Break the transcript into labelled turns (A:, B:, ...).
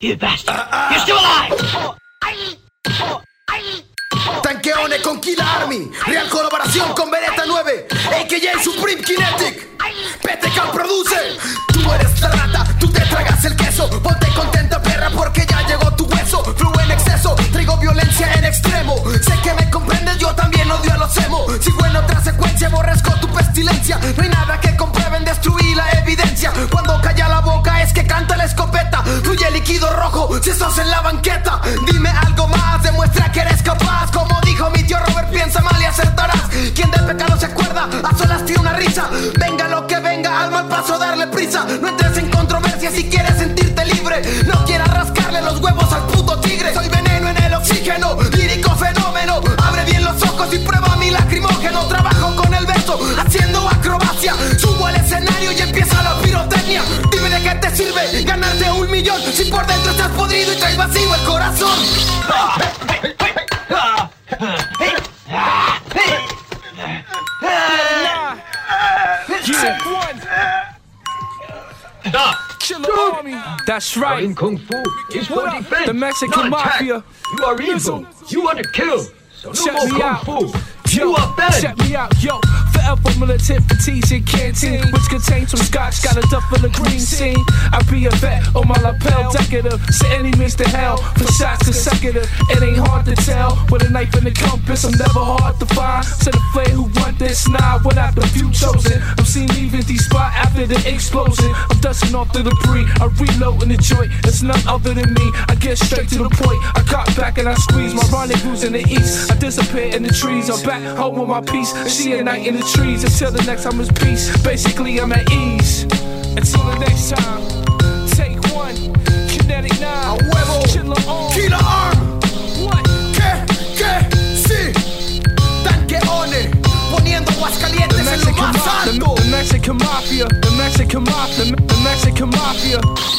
A: You bastard! You're still alive!
B: Con Kill Army, real colaboración con Beretta 9, AKJ Supreme Kinetic. PTK produce. Tú eres la rata, tú te tragas el queso. Ponte contenta, perra, porque ya llegó tu hueso. Flu en exceso, traigo violencia en extremo. Sé que me comprendes, yo también odio a los emo. Sigo en otra secuencia, borresco tu pestilencia. No demuestra que eres capaz. Como dijo mi tío Robert, piensa mal y acertarás. Quien del pecado se acuerda, a solas tiene una risa. Venga lo que venga, al mal paso darle prisa. No entres en controversia si quieres estás podrido y traes vacío el corazón.
C: Check one. Killer Army. That's right.
A: In Kung Fu is for defense.
C: The Mexican
A: not.
C: Mafia.
A: You are evil. You want to kill. So no
C: Check
A: more
C: me
A: Kung
C: out.
A: Fu.
C: Yo,
A: You are bad.
C: check me out, yo. Forever militant fatigues and canteen, which contains some scotch. Got a duffel of green scene. I be a vet on my lapel, decorative. Send enemies to hell for shots consecutive. It ain't hard to tell. With a knife and a compass, I'm never hard to find. To the player who this now, without the few chosen. I'm seen leaving the spot after the explosion. I'm dusting off the debris. I reload in the joint. It's none other than me. I get straight to the point. I got back and I squeeze my rendezvous in the east. I disappear in the trees. I'm back home with my peace. See a night in the trees. Until the next time is peace. Basically, I'm at ease. Until the next time. Mexican mafia. The Mexican mafia. The Mexican mafia.